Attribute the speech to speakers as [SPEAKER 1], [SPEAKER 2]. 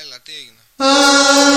[SPEAKER 1] É tegna.